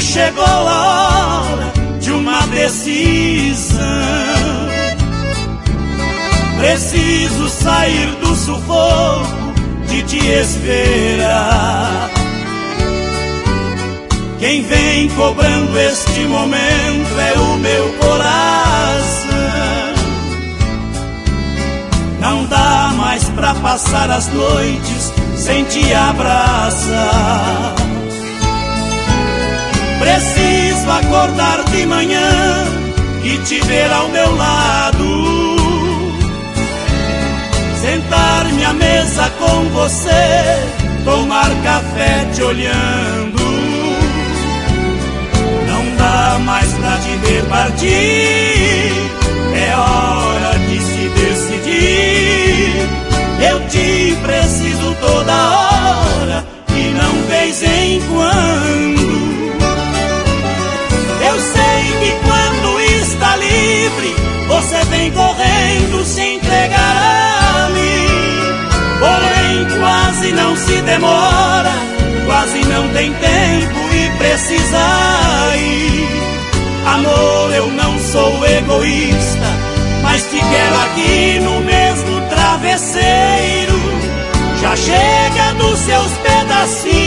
Chegou a hora de uma decisão. Preciso sair do sufoco de te esperar. Quem vem cobrando este momento é o meu coração. Não dá mais pra passar as noites sem te abraçar. Manhã e te ver ao meu lado. Sentar-me à mesa com você, tomar café te olhando. Não dá mais pra te ver partir, vem correndo se entregar a mim. Porém, quase não se demora, quase não tem tempo e precisa ir. Amor, eu não sou egoísta, mas te quero aqui no mesmo travesseiro. Já chega dos seus pedacinhos,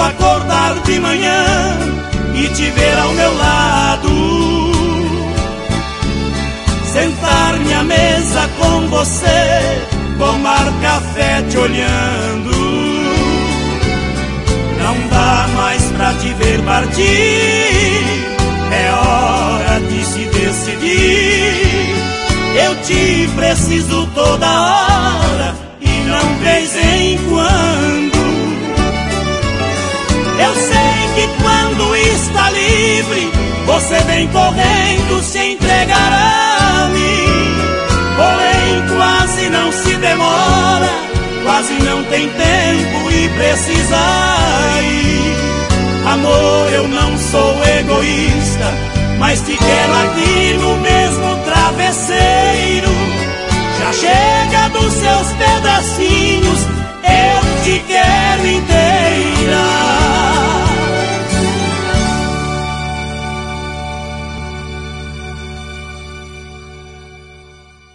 Acordar de manhã e te ver ao meu lado. Sentar-me à mesa com você, tomar café te olhando. Não dá mais pra te ver partir, é hora de se decidir. Eu te preciso toda hora está livre, você vem correndo se entregar a mim. Porém, quase não se demora, quase não tem tempo e precisa ir. Amor, eu não sou egoísta, mas te quero aqui